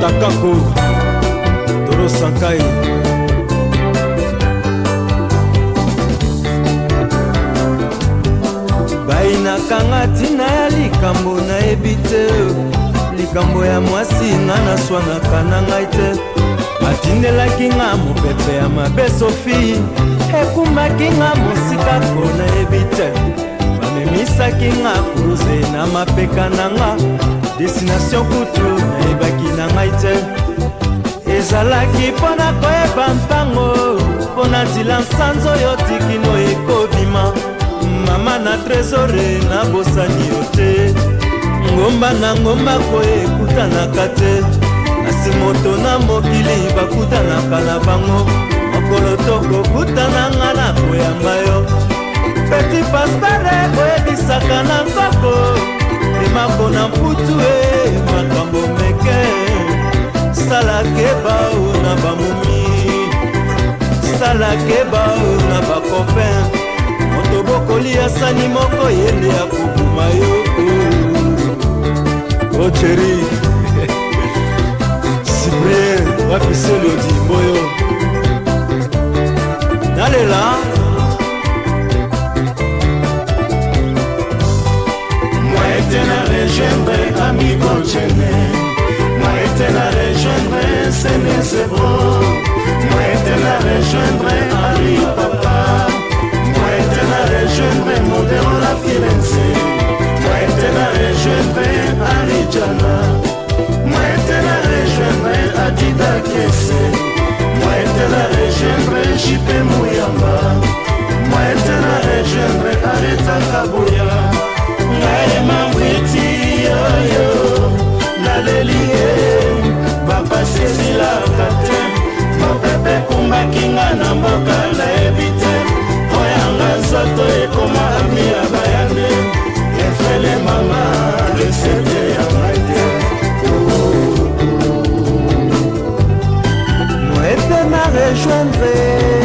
takako toro sankai bainakanga ntina ya likambo nayebi te likambo ya mwasi nga naswanaka na ngai te batindelaki nga mopepe ya mabe sofi ekumbaki nga mosika ko nayebi te bamemisaki nga kuruze na mapeka na nga destination kutu nayebaki na ngai te ezalaki mpo na koyeba mpango mpo na nzela nsanza oyo tikino ekobima mama na tresore nabosani yo te ngomba na ngomba koye ekutanaka te na nsimoto na mokili bakutanaka na bango nakeba oyo na bakompin moto bokolia sani moko ye nde akobuma yo o oh, cheri cyprien wapiseli odimboyo j'aimerais me ver.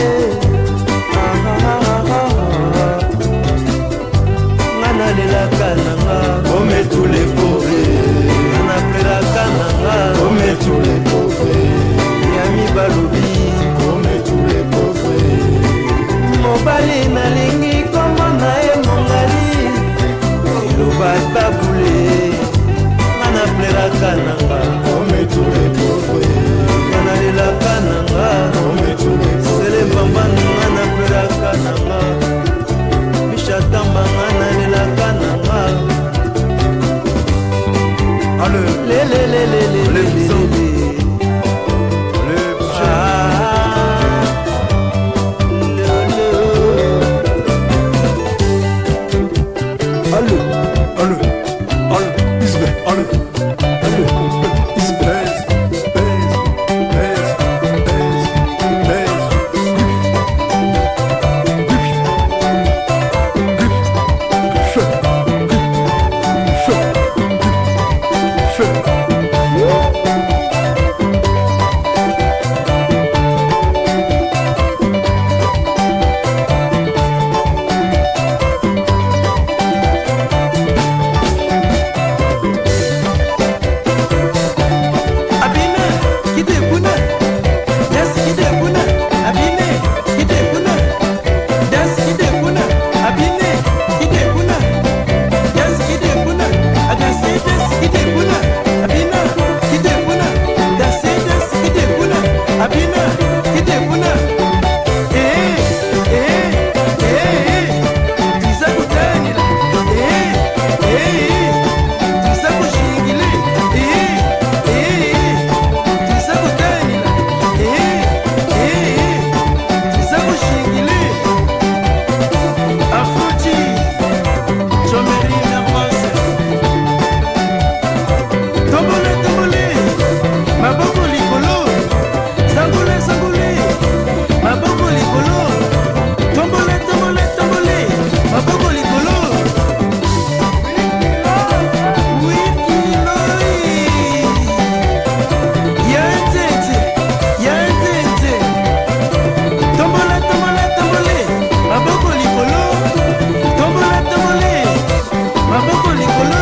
maboko likolo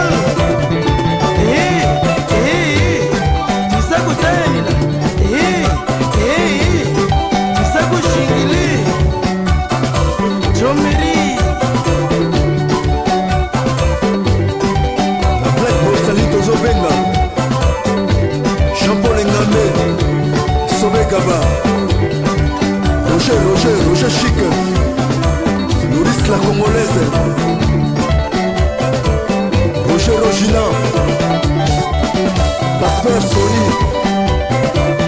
tiza kotalela tiza koshingili jomeri black bosali tozobenga jean-paul engame sobekaba roger roger roger chic nourrice la congolaise Roger Rogilan Pasteur Soli